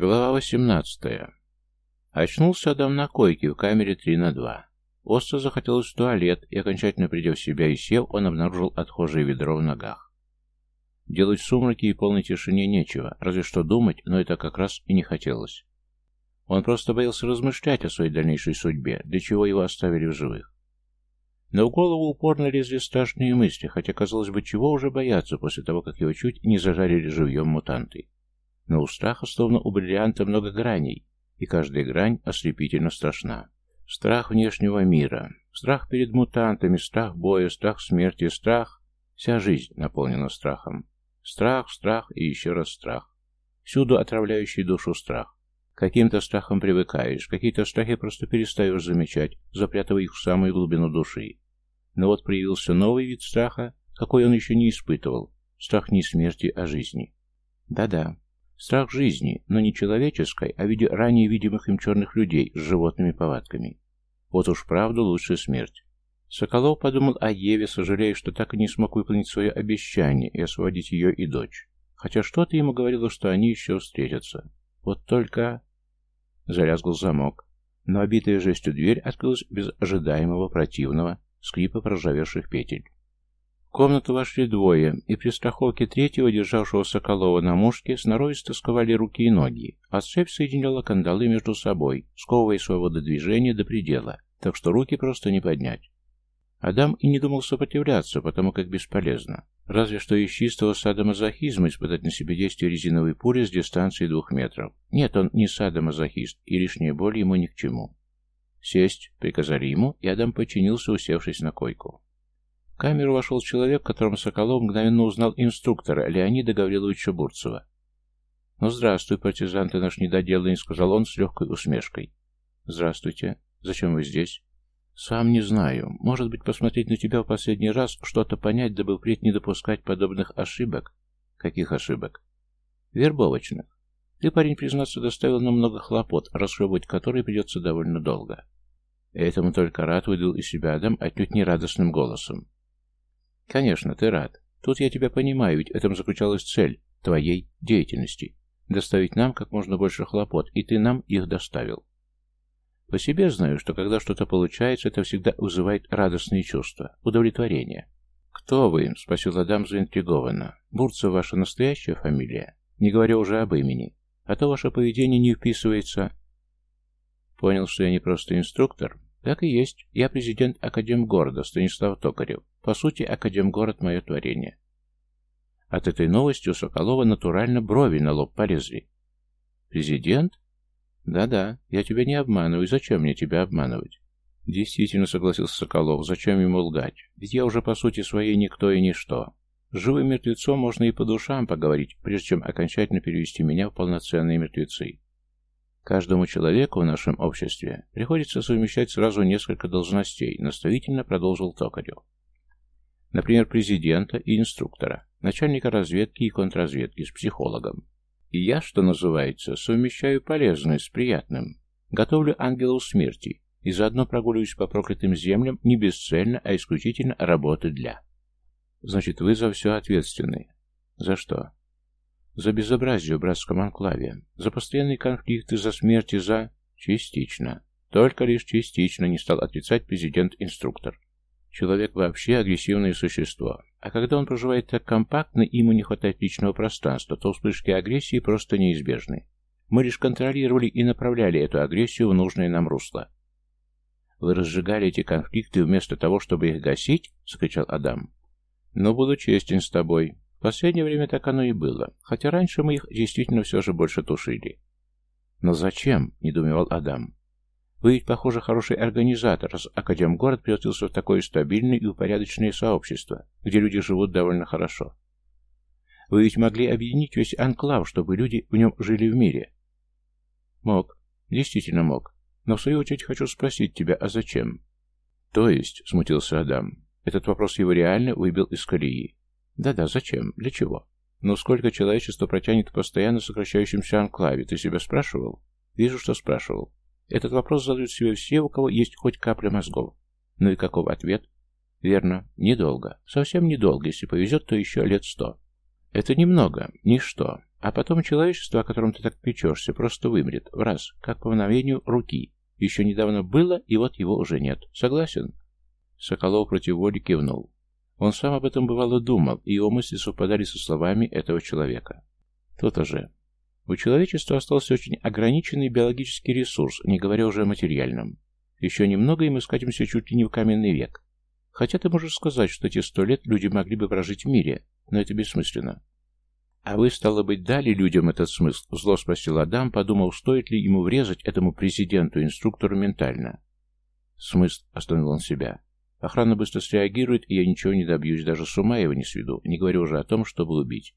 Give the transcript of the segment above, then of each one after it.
Глава 18. Очнулся Адам на койке в камере 3 на 2. Остро захотелось в туалет, и, окончательно придя в себя и сев, он обнаружил отхожее ведро в ногах. Делать в сумраке и полной тишине нечего, разве что думать, но это как раз и не хотелось. Он просто боялся размышлять о своей дальнейшей судьбе, для чего его оставили в живых. Но в голову упорно лезли страшные мысли, хотя, казалось бы, чего уже бояться после того, как его чуть не зажарили живьем мутанты. Но у страха, словно у бриллианта, много граней, и каждая грань ослепительно страшна. Страх внешнего мира, страх перед мутантами, страх боя, страх смерти, страх... Вся жизнь наполнена страхом. Страх, страх и еще раз страх. Всюду отравляющий душу страх. Каким-то страхом привыкаешь, какие-то страхи просто перестаешь замечать, запрятывая их в самую глубину души. Но вот проявился новый вид страха, какой он еще не испытывал. Страх не смерти, а жизни. Да-да, Страх жизни, но не человеческой, а в виде ранее видимых им черных людей с животными повадками. Вот уж правду лучше смерть. Соколов подумал о Еве, сожалея, что так и не смог выполнить свое обещание и освободить ее и дочь. Хотя что-то ему говорило, что они еще встретятся. Вот только... Залязгал замок. Но обитая жестью дверь открылась без ожидаемого противного скрипа проржавевших петель. В комнату вошли двое, и при страховке третьего, державшего Соколова на мушке, сноровисто сковали руки и ноги, а цепь соединяла кандалы между собой, сковывая свободу движения до предела, так что руки просто не поднять. Адам и не думал сопротивляться, потому как бесполезно. Разве что из чистого садомазохизма испытать на себе действие резиновой пули с дистанции двух метров. Нет, он не садомазохист, и лишняя боль ему ни к чему. «Сесть», — приказали ему, и Адам подчинился, усевшись на койку. В камеру вошел человек, которым Соколов мгновенно узнал инструктора Леонида Гавриловича Бурцева. «Ну, здравствуй, партизан, ты наш недоделанный», — сказал он с легкой усмешкой. «Здравствуйте. Зачем вы здесь?» «Сам не знаю. Может быть, посмотреть на тебя в последний раз, что-то понять, дабы впредь не допускать подобных ошибок?» «Каких ошибок?» «Вербовочных. Ты, парень, признаться, доставил нам много хлопот, расхлебывать которые придется довольно долго». Этому только рад выдал из себя Адам отнюдь не радостным голосом. Конечно, ты рад. Тут я тебя понимаю, ведь в этом заключалась цель твоей деятельности. Доставить нам как можно больше хлопот, и ты нам их доставил. По себе знаю, что когда что-то получается, это всегда вызывает радостные чувства, удовлетворение. «Кто вы?» — спросил Адам заинтригованно. «Бурцев ваша настоящая фамилия? Не говоря уже об имени. А то ваше поведение не вписывается...» Понял, что я не просто инструктор, так и есть. Я президент Академгорода Станислав Токарев. По сути, Академгород — мое творение. От этой новости у Соколова натурально брови на лоб полезли. Президент? Да-да, я тебя не обманываю. Зачем мне тебя обманывать? Действительно, согласился Соколов. Зачем ему лгать? Ведь я уже по сути своей никто и ничто. С живым мертвецом можно и по душам поговорить, прежде чем окончательно перевести меня в полноценные мертвецы. Каждому человеку в нашем обществе приходится совмещать сразу несколько должностей, наставительно продолжил Токарев. Например, президента и инструктора, начальника разведки и контрразведки с психологом. И я, что называется, совмещаю полезное с приятным. Готовлю ангелов смерти и заодно прогуливаюсь по проклятым землям не бесцельно, а исключительно работы для. Значит, вы за все ответственны. За что? За безобразие в братском анклаве, за постоянные конфликты, за смерти, за... Частично. Только лишь частично не стал отрицать президент-инструктор. Человек вообще агрессивное существо. А когда он проживает так компактно ему не хватает личного пространства, то вспышки агрессии просто неизбежны. Мы лишь контролировали и направляли эту агрессию в нужное нам русло. «Вы разжигали эти конфликты вместо того, чтобы их гасить?» — закричал Адам. «Но буду честен с тобой. В последнее время так оно и было, хотя раньше мы их действительно все же больше тушили. «Но зачем?» — недоумевал Адам. «Вы ведь, похоже, хороший организатор, раз Академгород превратился в такое стабильное и упорядоченное сообщество, где люди живут довольно хорошо. Вы ведь могли объединить весь анклав, чтобы люди в нем жили в мире». «Мог. Действительно мог. Но в свою очередь хочу спросить тебя, а зачем?» «То есть», — смутился Адам, — этот вопрос его реально выбил из колеи. Да-да, зачем? Для чего? Но сколько человечество протянет в постоянно сокращающемся анклаве, ты себя спрашивал? Вижу, что спрашивал. Этот вопрос задают себе все, у кого есть хоть капля мозгов. Ну и каков ответ? Верно, недолго. Совсем недолго, если повезет, то еще лет сто. Это немного, ничто. А потом человечество, о котором ты так печешься, просто вымрет. В раз, как по мгновению руки. Еще недавно было, и вот его уже нет. Согласен?» Соколов против воли кивнул. Он сам об этом бывало думал, и его мысли совпадали со словами этого человека. То-то же. У человечества остался очень ограниченный биологический ресурс, не говоря уже о материальном. Еще немного, и мы скатимся чуть ли не в каменный век. Хотя ты можешь сказать, что эти сто лет люди могли бы прожить в мире, но это бессмысленно. «А вы, стало быть, дали людям этот смысл?» — зло спросил Адам, подумал, стоит ли ему врезать этому президенту-инструктору ментально. «Смысл?» — остановил он себя. «Охрана быстро среагирует, и я ничего не добьюсь, даже с ума его не сведу, не говорю уже о том, чтобы убить.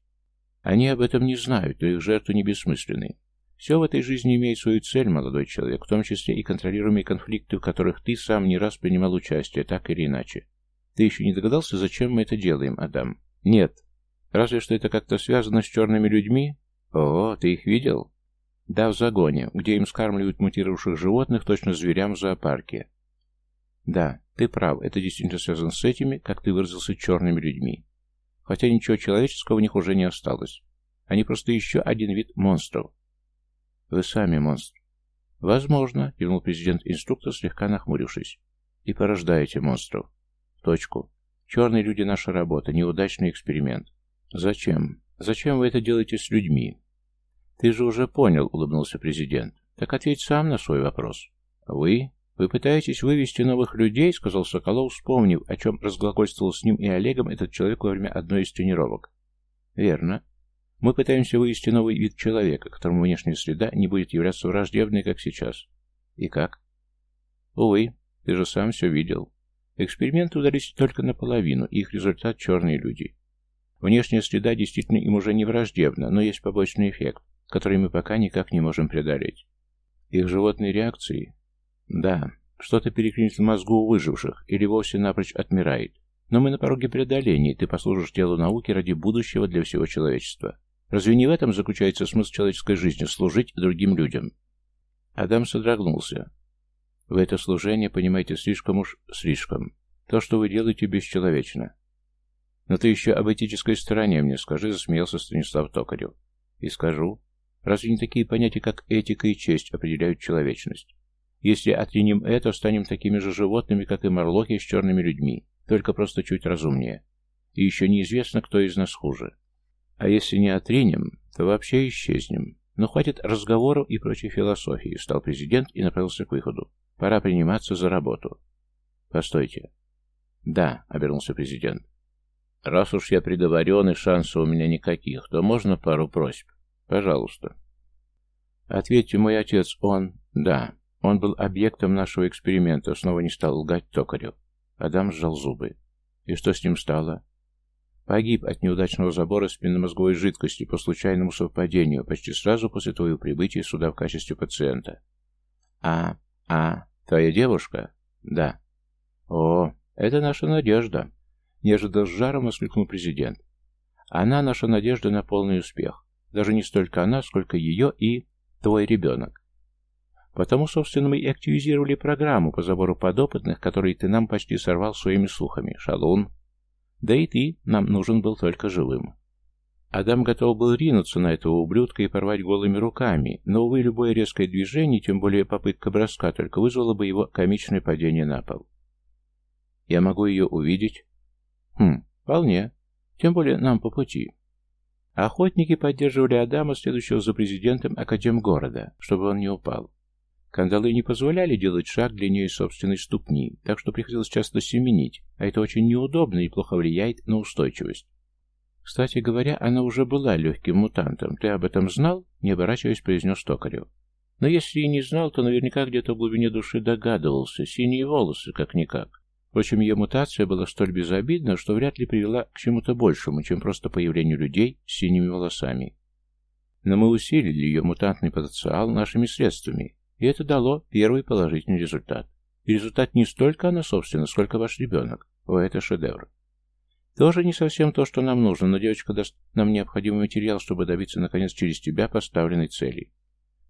Они об этом не знают, но их жертвы не бессмысленны. Все в этой жизни имеет свою цель, молодой человек, в том числе и контролируемые конфликты, в которых ты сам не раз принимал участие, так или иначе. Ты еще не догадался, зачем мы это делаем, Адам? Нет, Разве что это как-то связано с черными людьми? О, ты их видел? Да, в загоне, где им скармливают мутировавших животных, точно зверям в зоопарке. Да, ты прав, это действительно связано с этими, как ты выразился, черными людьми. Хотя ничего человеческого у них уже не осталось. Они просто еще один вид монстров. Вы сами монстр. Возможно, кивнул президент-инструктор, слегка нахмурившись. И порождаете монстров. Точку. Черные люди наша работа, неудачный эксперимент. «Зачем? Зачем вы это делаете с людьми?» «Ты же уже понял», — улыбнулся президент. «Так ответь сам на свой вопрос». «Вы? Вы пытаетесь вывести новых людей?» — сказал Соколов, вспомнив, о чем разглагольствовал с ним и Олегом этот человек во время одной из тренировок. «Верно. Мы пытаемся вывести новый вид человека, которому внешняя среда не будет являться враждебной, как сейчас. И как?» «Увы, ты же сам все видел. Эксперименты удались только наполовину, их результат — черные люди. Внешняя среда действительно им уже не враждебна, но есть побочный эффект, который мы пока никак не можем преодолеть. Их животные реакции? Да, что-то переклинит в мозгу у выживших или вовсе напрочь отмирает. Но мы на пороге преодоления, и ты послужишь делу науки ради будущего для всего человечества. Разве не в этом заключается смысл человеческой жизни – служить другим людям? Адам содрогнулся. Вы это служение понимаете слишком уж слишком. То, что вы делаете, бесчеловечно. «Но ты еще об этической стороне мне скажи», — засмеялся Станислав Токарев. «И скажу. Разве не такие понятия, как этика и честь, определяют человечность? Если отринем это, станем такими же животными, как и морлохи с черными людьми, только просто чуть разумнее. И еще неизвестно, кто из нас хуже. А если не отринем, то вообще исчезнем. Но хватит разговоров и прочей философии», — стал президент и направился к выходу. «Пора приниматься за работу». «Постойте». «Да», — обернулся президент. Раз уж я приговорен и шансов у меня никаких, то можно пару просьб? Пожалуйста. Ответьте, мой отец, он... Да, он был объектом нашего эксперимента, снова не стал лгать Токарев. Адам сжал зубы. И что с ним стало? Погиб от неудачного забора спинномозговой жидкости по случайному совпадению, почти сразу после твоего прибытия сюда в качестве пациента. А, а, твоя девушка? Да. О, это наша надежда. Неожиданно с жаром воскликнул президент. Она наша надежда на полный успех. Даже не столько она, сколько ее и твой ребенок. Потому, собственно, мы и активизировали программу по забору подопытных, которые ты нам почти сорвал своими слухами, шалун. Да и ты нам нужен был только живым. Адам готов был ринуться на этого ублюдка и порвать голыми руками, но, увы, любое резкое движение, тем более попытка броска, только вызвало бы его комичное падение на пол. «Я могу ее увидеть?» Хм, вполне. Тем более нам по пути. Охотники поддерживали Адама, следующего за президентом Академгорода, чтобы он не упал. Кандалы не позволяли делать шаг длиннее собственной ступни, так что приходилось часто семенить, а это очень неудобно и плохо влияет на устойчивость. Кстати говоря, она уже была легким мутантом. Ты об этом знал? Не оборачиваясь, произнес Токарев. Но если и не знал, то наверняка где-то в глубине души догадывался. Синие волосы, как-никак. Впрочем, ее мутация была столь безобидна, что вряд ли привела к чему-то большему, чем просто появлению людей с синими волосами. Но мы усилили ее мутантный потенциал нашими средствами, и это дало первый положительный результат. И результат не столько она, собственно, сколько ваш ребенок. О, это шедевр. Тоже не совсем то, что нам нужно, но девочка даст нам необходимый материал, чтобы добиться, наконец, через тебя поставленной цели.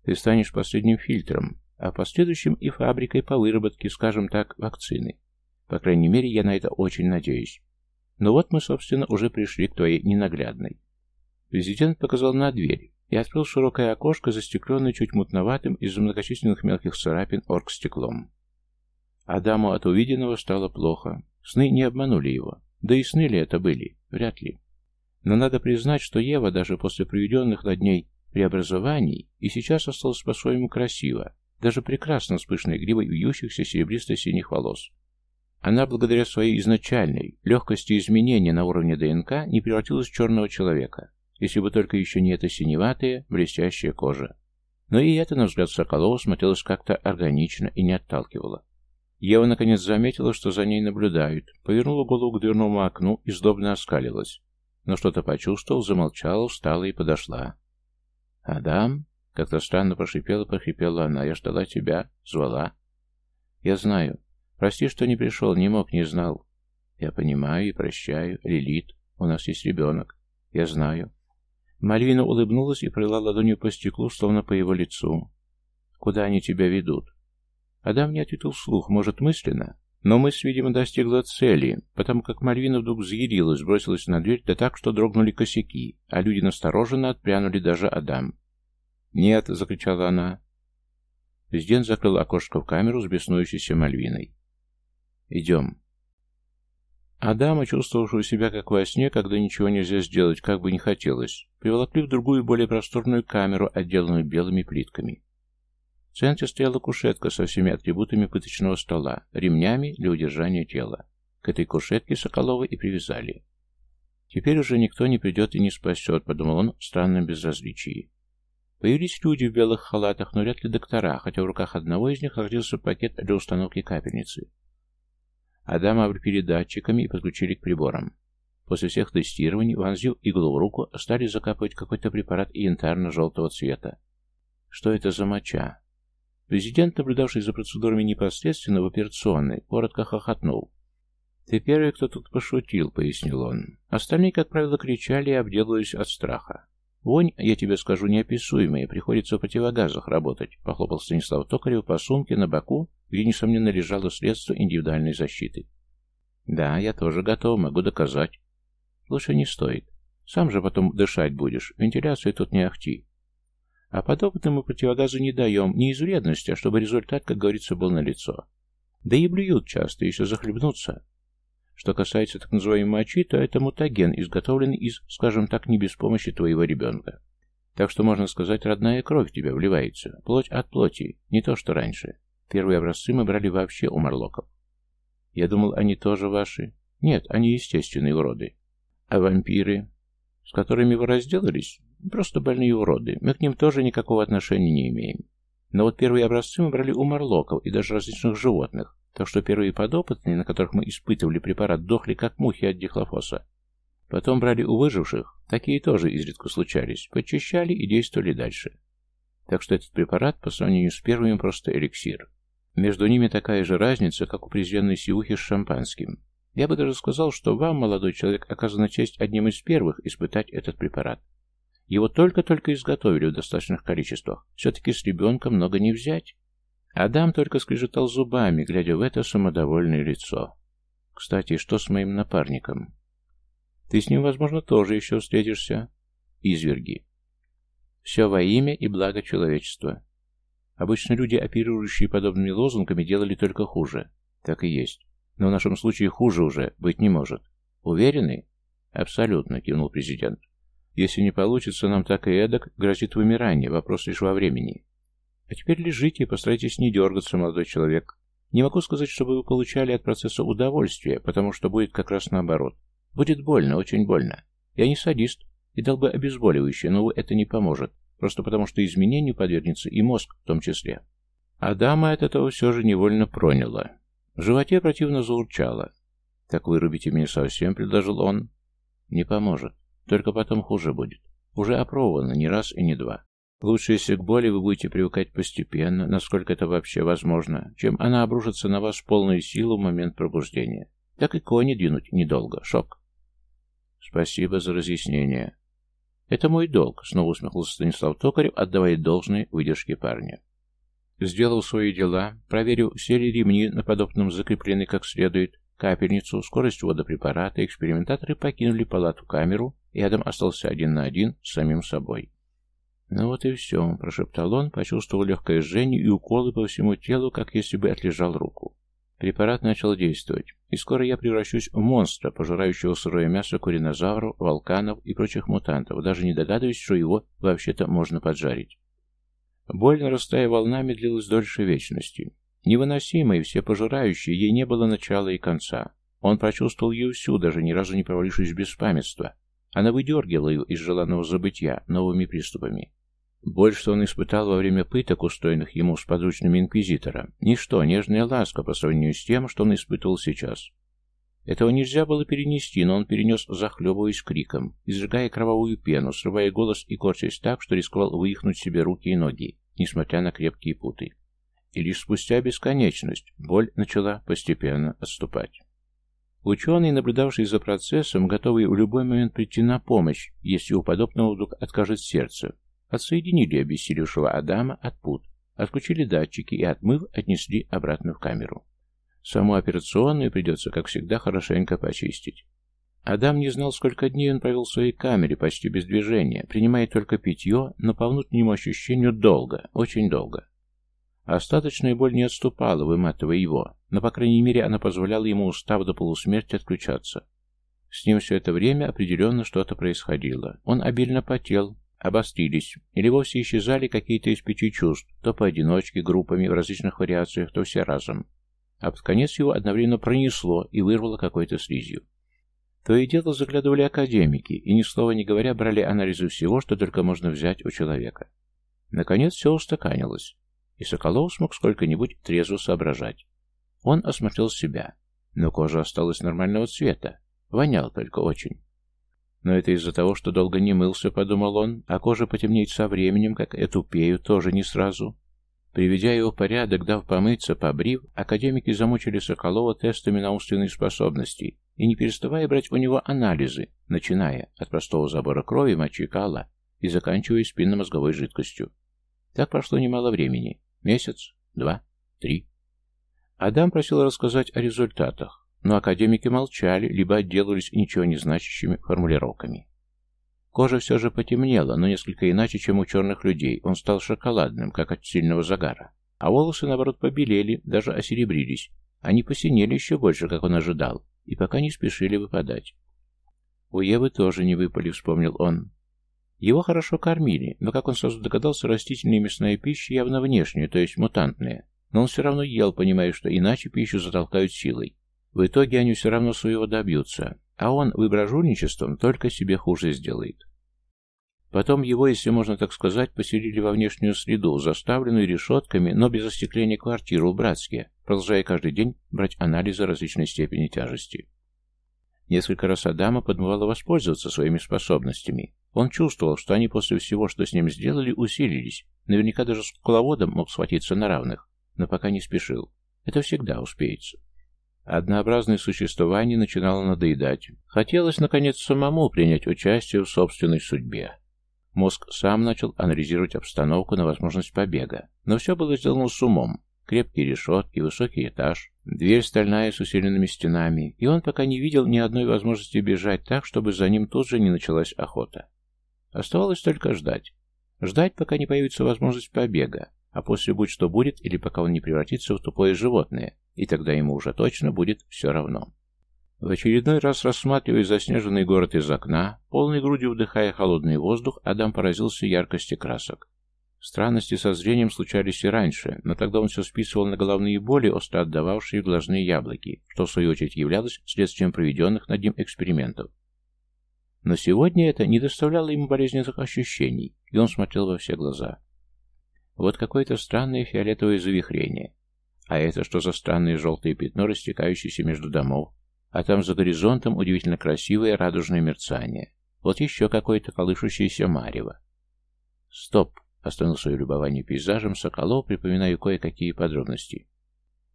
Ты станешь последним фильтром, а последующим и фабрикой по выработке, скажем так, вакцины. По крайней мере, я на это очень надеюсь. Но вот мы, собственно, уже пришли к твоей ненаглядной. Президент показал на дверь и открыл широкое окошко, застекленное чуть мутноватым из-за многочисленных мелких царапин оргстеклом. Адаму от увиденного стало плохо. Сны не обманули его. Да и сны ли это были? Вряд ли. Но надо признать, что Ева даже после проведенных над ней преобразований и сейчас осталась по-своему красиво, даже прекрасно с пышной гривой вьющихся серебристо-синих волос. Она, благодаря своей изначальной легкости изменения на уровне ДНК, не превратилась в черного человека, если бы только еще не эта синеватая, блестящая кожа. Но и это, на взгляд Соколова, смотрелось как-то органично и не отталкивало. Ева наконец заметила, что за ней наблюдают, повернула голову к дверному окну и сдобно оскалилась. Но что-то почувствовал, замолчала, встала и подошла. «Адам?» — как-то странно прошипела, прохрипела она. «Я ждала тебя. Звала». «Я знаю. Прости, что не пришел, не мог, не знал». «Я понимаю и прощаю. Лилит, у нас есть ребенок. Я знаю». Мальвина улыбнулась и провела ладонью по стеклу, словно по его лицу. «Куда они тебя ведут?» Адам не ответил вслух, может, мысленно? Но мысль, видимо, достигла цели, потому как Мальвина вдруг взъярилась, бросилась на дверь, да так, что дрогнули косяки, а люди настороженно отпрянули даже Адам. «Нет!» — закричала она. Президент закрыл окошко в камеру с беснующейся Мальвиной. «Идем». Адама, чувствовавшего себя как во сне, когда ничего нельзя сделать, как бы не хотелось, приволокли в другую, более просторную камеру, отделанную белыми плитками. В центре стояла кушетка со всеми атрибутами пыточного стола, ремнями для удержания тела. К этой кушетке Соколова и привязали. «Теперь уже никто не придет и не спасет», — подумал он в странном безразличии. Появились люди в белых халатах, но вряд ли доктора, хотя в руках одного из них находился пакет для установки капельницы. Адама облепили датчиками и подключили к приборам. После всех тестирований, вонзив иглу в руку, стали закапывать какой-то препарат янтарно-желтого цвета. Что это за моча? Президент, наблюдавший за процедурами непосредственно в операционной, коротко хохотнул. «Ты первый, кто тут пошутил», — пояснил он. Остальные, как правило, кричали и обделывались от страха. «Вонь, я тебе скажу, неописуемая, приходится в противогазах работать», — похлопал Станислав Токарев по сумке на боку, где, несомненно, лежало средство индивидуальной защиты. «Да, я тоже готов, могу доказать». «Лучше не стоит. Сам же потом дышать будешь, вентиляцию тут не ахти. А подопытному противогазу не даем, не из вредности, а чтобы результат, как говорится, был налицо. Да и блюют часто, еще захлебнуться. Что касается так называемой мочи, то это мутаген, изготовленный из, скажем так, не без помощи твоего ребенка. Так что, можно сказать, родная кровь в тебя вливается, плоть от плоти, не то что раньше. Первые образцы мы брали вообще у марлоков. Я думал, они тоже ваши. Нет, они естественные уроды. А вампиры, с которыми вы разделались, Просто больные уроды. Мы к ним тоже никакого отношения не имеем. Но вот первые образцы мы брали у морлоков и даже различных животных, так что первые подопытные, на которых мы испытывали препарат, дохли как мухи от дихлофоса. Потом брали у выживших, такие тоже изредка случались, подчищали и действовали дальше. Так что этот препарат по сравнению с первым просто эликсир. Между ними такая же разница, как у презренной сиухи с шампанским. Я бы даже сказал, что вам, молодой человек, оказана честь одним из первых испытать этот препарат. Его только-только изготовили в достаточных количествах. Все-таки с ребенка много не взять. Адам только скрежетал зубами, глядя в это самодовольное лицо. Кстати, что с моим напарником? Ты с ним, возможно, тоже еще встретишься. Изверги. Все во имя и благо человечества. Обычно люди, оперирующие подобными лозунгами, делали только хуже. Так и есть. Но в нашем случае хуже уже быть не может. Уверены? Абсолютно, кивнул президент. Если не получится, нам так и эдак грозит вымирание, вопрос лишь во времени. А теперь лежите и постарайтесь не дергаться, молодой человек. Не могу сказать, чтобы вы получали от процесса удовольствие, потому что будет как раз наоборот. Будет больно, очень больно. Я не садист и дал бы обезболивающее, но это не поможет, просто потому что изменению подвергнется и мозг в том числе. Адама от этого все же невольно проняло. В животе противно заурчало. «Так вырубите меня совсем», — предложил он. «Не поможет. Только потом хуже будет. Уже опробовано не раз и не два. Лучше, если к боли вы будете привыкать постепенно, насколько это вообще возможно, чем она обрушится на вас в полную силу в момент пробуждения. Так и кони двинуть недолго. Шок. Спасибо за разъяснение. Это мой долг, снова усмехнулся Станислав Токарев, отдавая должное выдержке парня. Сделал свои дела, проверил, все ли ремни на подобном закреплены как следует, капельницу, скорость ввода препарата, экспериментаторы покинули палату-камеру и Адам остался один на один с самим собой. «Ну вот и все», — прошептал он, почувствовал легкое жжение и уколы по всему телу, как если бы отлежал руку. Препарат начал действовать, и скоро я превращусь в монстра, пожирающего сырое мясо куринозавров, волканов и прочих мутантов, даже не догадываясь, что его вообще-то можно поджарить. Боль, нарастая волнами, длилась дольше вечности. Невыносимой, все пожирающей, ей не было начала и конца. Он прочувствовал ее всю, даже ни разу не провалившись в беспамятство. Она выдергивала ее из желанного забытия новыми приступами. Боль, что он испытал во время пыток, устроенных ему с подручными инквизитора, ничто, нежная ласка по сравнению с тем, что он испытывал сейчас. Этого нельзя было перенести, но он перенес, захлебываясь криком, изжигая кровавую пену, срывая голос и корчась так, что рисковал вывихнуть себе руки и ноги, несмотря на крепкие путы. И лишь спустя бесконечность боль начала постепенно отступать. Ученый, наблюдавший за процессом, готовый в любой момент прийти на помощь, если у подобного вдруг откажет сердце, отсоединили обессилевшего Адама от пут, отключили датчики и, отмыв, отнесли обратно в камеру. Саму операционную придется, как всегда, хорошенько почистить. Адам не знал, сколько дней он провел в своей камере, почти без движения, принимая только питье, но по внутреннему ощущению долго, очень долго. Остаточная боль не отступала, выматывая его, но, по крайней мере, она позволяла ему, устав до полусмерти, отключаться. С ним все это время определенно что-то происходило. Он обильно потел, обострились, или вовсе исчезали какие-то из пяти чувств, то поодиночке, группами, в различных вариациях, то все разом. А под конец его одновременно пронесло и вырвало какой-то слизью. То и дело заглядывали академики, и ни слова не говоря брали анализы всего, что только можно взять у человека. Наконец все устаканилось и Соколов смог сколько-нибудь трезво соображать. Он осмотрел себя, но кожа осталась нормального цвета, вонял только очень. Но это из-за того, что долго не мылся, подумал он, а кожа потемнеет со временем, как эту пею, тоже не сразу. Приведя его в порядок, дав помыться, побрив, академики замучили Соколова тестами на умственные способности и не переставая брать у него анализы, начиная от простого забора крови, мочи кала и заканчивая спинномозговой жидкостью. Так прошло немало времени. Месяц, два, три. Адам просил рассказать о результатах, но академики молчали, либо отделались ничего не значащими формулировками. Кожа все же потемнела, но несколько иначе, чем у черных людей. Он стал шоколадным, как от сильного загара. А волосы, наоборот, побелели, даже осеребрились. Они посинели еще больше, как он ожидал, и пока не спешили выпадать. У Евы тоже не выпали, вспомнил он. Его хорошо кормили, но, как он сразу догадался, растительная и мясная пища явно внешняя, то есть мутантная. Но он все равно ел, понимая, что иначе пищу затолкают силой. В итоге они все равно своего добьются, а он выброжульничеством только себе хуже сделает. Потом его, если можно так сказать, поселили во внешнюю среду, заставленную решетками, но без остекления квартиру в Братске, продолжая каждый день брать анализы различной степени тяжести. Несколько раз Адама подмывало воспользоваться своими способностями. Он чувствовал, что они после всего, что с ним сделали, усилились. Наверняка даже с кукловодом мог схватиться на равных, но пока не спешил. Это всегда успеется. Однообразное существование начинало надоедать. Хотелось, наконец, самому принять участие в собственной судьбе. Мозг сам начал анализировать обстановку на возможность побега, но все было сделано с умом. Крепкие решетки, высокий этаж, дверь стальная с усиленными стенами, и он пока не видел ни одной возможности бежать так, чтобы за ним тут же не началась охота. Оставалось только ждать. Ждать, пока не появится возможность побега, а после будь что будет, или пока он не превратится в тупое животное, и тогда ему уже точно будет все равно. В очередной раз рассматривая заснеженный город из окна, полной грудью вдыхая холодный воздух, Адам поразился яркости красок. Странности со зрением случались и раньше, но тогда он все списывал на головные боли, остро отдававшие глазные яблоки, что в свою очередь являлось следствием проведенных над ним экспериментов. Но сегодня это не доставляло ему болезненных ощущений, и он смотрел во все глаза. Вот какое-то странное фиолетовое завихрение. А это что за странное желтое пятно, растекающееся между домов? А там за горизонтом удивительно красивое радужное мерцание. Вот еще какое-то колышущееся марево. Стоп! Остановил свое любование пейзажем Соколов, припоминая кое-какие подробности.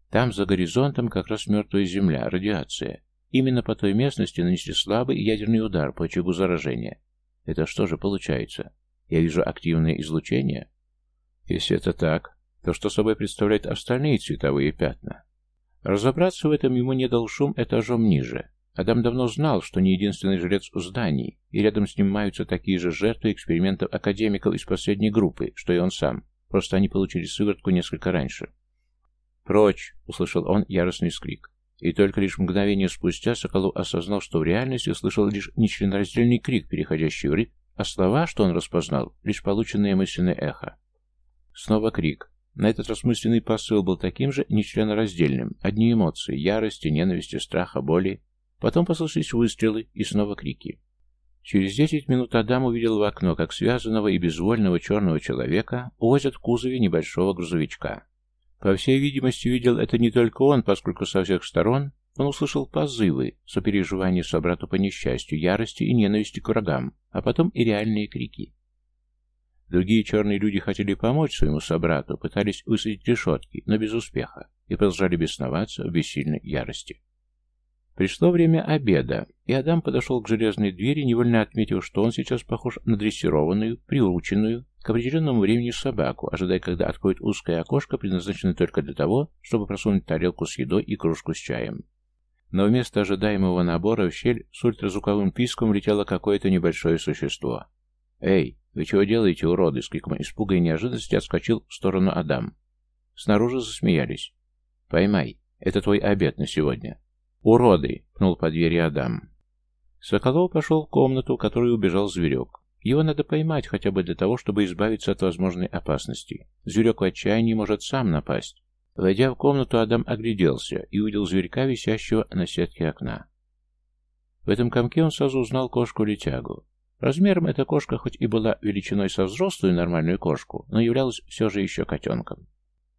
Там, за горизонтом, как раз мертвая земля, радиация. Именно по той местности нанесли слабый ядерный удар по очагу заражения. Это что же получается? Я вижу активное излучение? Если это так, то что собой представляют остальные цветовые пятна? Разобраться в этом ему не дал шум этажом ниже. Адам давно знал, что не единственный жрец в здании, и рядом с ним маются такие же жертвы экспериментов академиков из последней группы, что и он сам. Просто они получили сыворотку несколько раньше. «Прочь!» — услышал он яростный скрик. И только лишь мгновение спустя Соколов осознал, что в реальности услышал лишь нечленораздельный крик, переходящий в рык, а слова, что он распознал, лишь полученное мысленное эхо. Снова крик. На этот раз мысленный посыл был таким же нечленораздельным. Одни эмоции — ярости, ненависти, страха, боли. Потом послышались выстрелы и снова крики. Через десять минут Адам увидел в окно, как связанного и безвольного черного человека увозят в кузове небольшого грузовичка. По всей видимости, видел это не только он, поскольку со всех сторон он услышал позывы, сопереживания собрату по несчастью, ярости и ненависти к врагам, а потом и реальные крики. Другие черные люди хотели помочь своему собрату, пытались высадить решетки, но без успеха, и продолжали бесноваться в бессильной ярости. Пришло время обеда, и Адам подошел к железной двери, невольно отметив, что он сейчас похож на дрессированную, приученную, к определенному времени собаку, ожидая, когда откроет узкое окошко, предназначенное только для того, чтобы просунуть тарелку с едой и кружку с чаем. Но вместо ожидаемого набора в щель с ультразвуковым писком летело какое-то небольшое существо. «Эй, вы чего делаете, уроды?» — с криком испуга и неожиданности отскочил в сторону Адам. Снаружи засмеялись. «Поймай, это твой обед на сегодня». «Уроды!» — пнул по двери Адам. Соколов пошел в комнату, в которую убежал зверек. Его надо поймать хотя бы для того, чтобы избавиться от возможной опасности. Зверек в отчаянии может сам напасть. Войдя в комнату, Адам огляделся и увидел зверька, висящего на сетке окна. В этом комке он сразу узнал кошку-летягу. Размером эта кошка хоть и была величиной со взрослую нормальную кошку, но являлась все же еще котенком.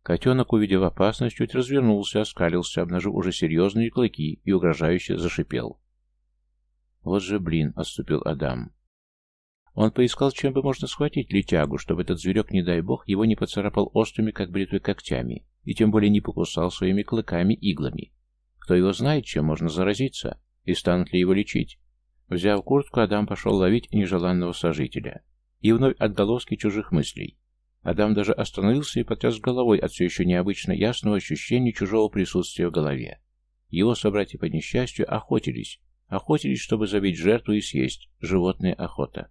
Котенок, увидев опасность, чуть развернулся, оскалился, обнажив уже серьезные клыки и угрожающе зашипел. «Вот же блин!» — отступил Адам. Он поискал, чем бы можно схватить летягу, чтобы этот зверек, не дай бог, его не поцарапал острыми, как бритвы, когтями, и тем более не покусал своими клыками-иглами. Кто его знает, чем можно заразиться, и станут ли его лечить? Взяв куртку, Адам пошел ловить нежеланного сожителя. И вновь отголоски чужих мыслей. Адам даже остановился и потряс головой от все еще необычно ясного ощущения чужого присутствия в голове. Его собратья по несчастью охотились. Охотились, чтобы забить жертву и съесть. Животная охота.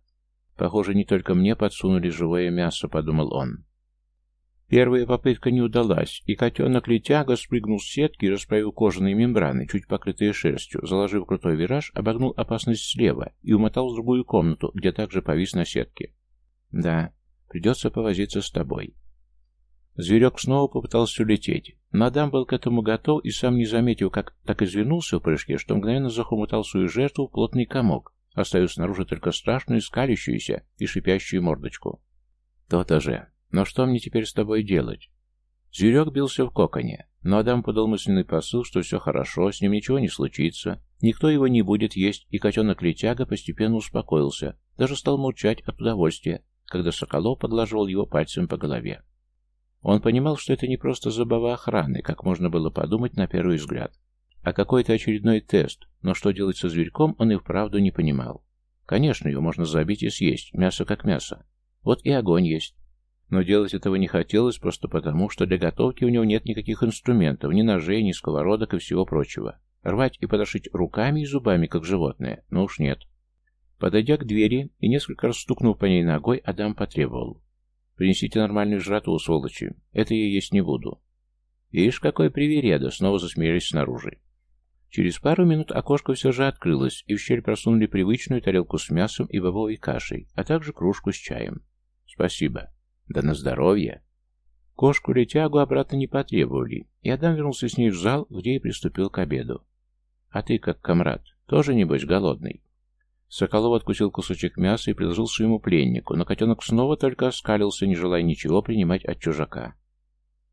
Похоже, не только мне подсунули живое мясо, подумал он. Первая попытка не удалась, и котенок-летяга спрыгнул с сетки, расправил кожаные мембраны, чуть покрытые шерстью, заложив крутой вираж, обогнул опасность слева и умотал в другую комнату, где также повис на сетке. «Да, придется повозиться с тобой». Зверек снова попытался улететь. Мадам был к этому готов и сам не заметил, как так извинулся в прыжке, что мгновенно захомутал свою жертву в плотный комок, оставив снаружи только страшную, скалящуюся и шипящую мордочку. То-то же. Но что мне теперь с тобой делать? Зверек бился в коконе, но Адам подал мысленный посыл, что все хорошо, с ним ничего не случится, никто его не будет есть, и котенок-летяга постепенно успокоился, даже стал мурчать от удовольствия, когда Соколов поглаживал его пальцем по голове. Он понимал, что это не просто забава охраны, как можно было подумать на первый взгляд а какой-то очередной тест, но что делать со зверьком, он и вправду не понимал. Конечно, его можно забить и съесть, мясо как мясо. Вот и огонь есть. Но делать этого не хотелось просто потому, что для готовки у него нет никаких инструментов, ни ножей, ни сковородок и всего прочего. Рвать и подошить руками и зубами, как животное, ну уж нет. Подойдя к двери и несколько раз стукнув по ней ногой, Адам потребовал. «Принесите нормальную жратву, сволочи. Это я есть не буду». «Ишь, какой привереда!» — снова засмеялись снаружи. Через пару минут окошко все же открылось, и в щель просунули привычную тарелку с мясом и бобовой кашей, а также кружку с чаем. «Спасибо. Да на здоровье!» Кошку-летягу обратно не потребовали, и Адам вернулся с ней в зал, где и приступил к обеду. «А ты, как комрад, тоже, небось, голодный?» Соколов откусил кусочек мяса и предложил своему пленнику, но котенок снова только оскалился, не желая ничего принимать от чужака.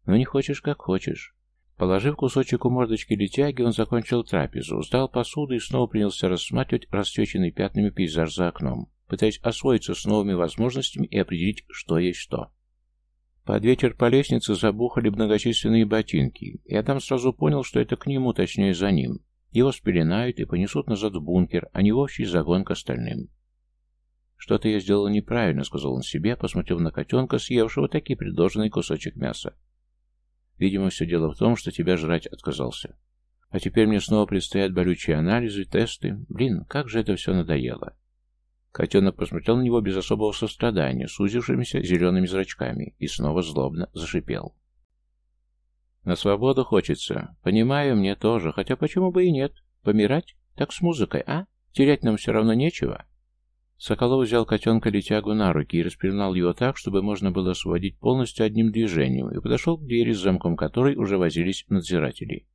«Ну, не хочешь, как хочешь. Положив кусочек у мордочки летяги, он закончил трапезу, сдал посуду и снова принялся рассматривать расцвеченный пятнами пейзаж за окном, пытаясь освоиться с новыми возможностями и определить, что есть что. Под вечер по лестнице забухали многочисленные ботинки, и Адам сразу понял, что это к нему, точнее за ним. Его спеленают и понесут назад в бункер, а не в общий загон к остальным. «Что-то я сделал неправильно», — сказал он себе, посмотрев на котенка, съевшего таки предложенный кусочек мяса. Видимо, все дело в том, что тебя жрать отказался. А теперь мне снова предстоят болючие анализы, тесты. Блин, как же это все надоело. Котенок посмотрел на него без особого сострадания, сузившимися зелеными зрачками, и снова злобно зашипел. На свободу хочется. Понимаю, мне тоже. Хотя почему бы и нет? Помирать? Так с музыкой, а? Терять нам все равно нечего. Соколов взял котенка летягу на руки и распеленал его так, чтобы можно было освободить полностью одним движением, и подошел к двери, с замком которой уже возились надзиратели.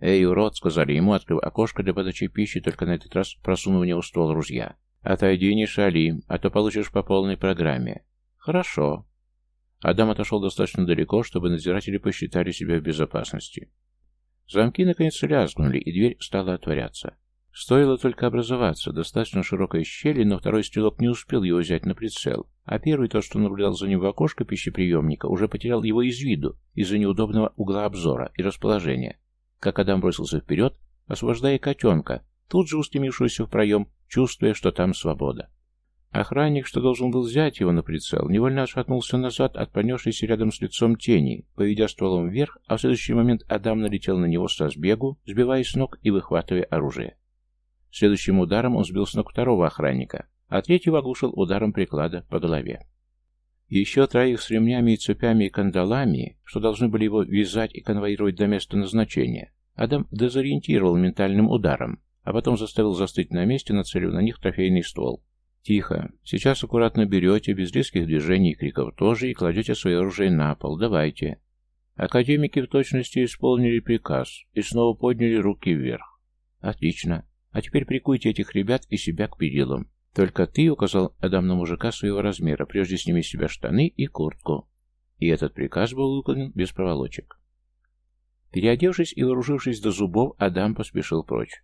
«Эй, урод!» — сказали ему, открыв окошко для подачи пищи, только на этот раз просунув в него ствол ружья. «Отойди, не шали, а то получишь по полной программе». «Хорошо». Адам отошел достаточно далеко, чтобы надзиратели посчитали себя в безопасности. Замки наконец лязгнули, и дверь стала отворяться. Стоило только образоваться, достаточно широкой щели, но второй стрелок не успел его взять на прицел, а первый, тот, что наблюдал за ним в окошко пищеприемника, уже потерял его из виду из-за неудобного угла обзора и расположения. Как Адам бросился вперед, освобождая котенка, тут же устремившегося в проем, чувствуя, что там свобода. Охранник, что должен был взять его на прицел, невольно отшатнулся назад от пронесшейся рядом с лицом тени, поведя стволом вверх, а в следующий момент Адам налетел на него с разбегу, сбивая с ног и выхватывая оружие. Следующим ударом он сбил с ног второго охранника, а третьего оглушил ударом приклада по голове. Еще троих с ремнями и цепями и кандалами, что должны были его вязать и конвоировать до места назначения, Адам дезориентировал ментальным ударом, а потом заставил застыть на месте, нацелив на них трофейный ствол. «Тихо. Сейчас аккуратно берете, без резких движений и криков тоже, и кладете свое оружие на пол. Давайте». Академики в точности исполнили приказ и снова подняли руки вверх. «Отлично. А теперь прикуйте этих ребят и себя к перилам. Только ты указал Адам на мужика своего размера, прежде сними с себя штаны и куртку. И этот приказ был выполнен без проволочек. Переодевшись и вооружившись до зубов, Адам поспешил прочь.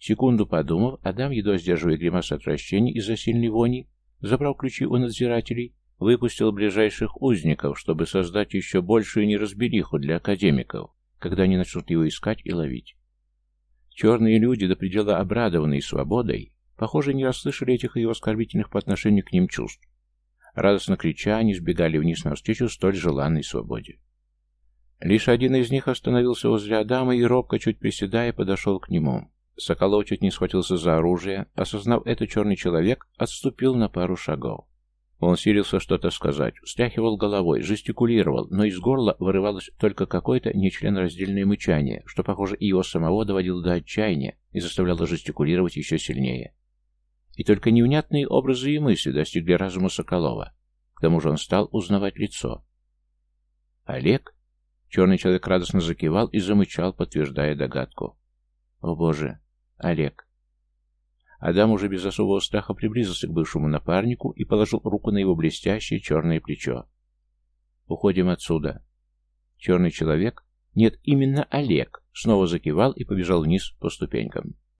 Секунду подумав, Адам, едва сдерживая гримас отвращения из-за сильной вони, забрал ключи у надзирателей, выпустил ближайших узников, чтобы создать еще большую неразбериху для академиков, когда они начнут его искать и ловить. Черные люди, до предела обрадованные свободой, похоже, не расслышали этих его оскорбительных по отношению к ним чувств. Радостно крича, они сбегали вниз навстречу столь желанной свободе. Лишь один из них остановился возле Адама и, робко чуть приседая, подошел к нему. Соколов чуть не схватился за оружие, осознав это, черный человек отступил на пару шагов. Он силился что-то сказать, встряхивал головой, жестикулировал, но из горла вырывалось только какое-то нечленораздельное мычание, что, похоже, и его самого доводило до отчаяния и заставляло жестикулировать еще сильнее. И только невнятные образы и мысли достигли разума Соколова. К тому же он стал узнавать лицо. «Олег?» Черный человек радостно закивал и замычал, подтверждая догадку. «О боже! Олег!» Адам уже без особого страха приблизился к бывшему напарнику и положил руку на его блестящее черное плечо. «Уходим отсюда». Черный человек, нет, именно Олег, снова закивал и побежал вниз по ступенькам.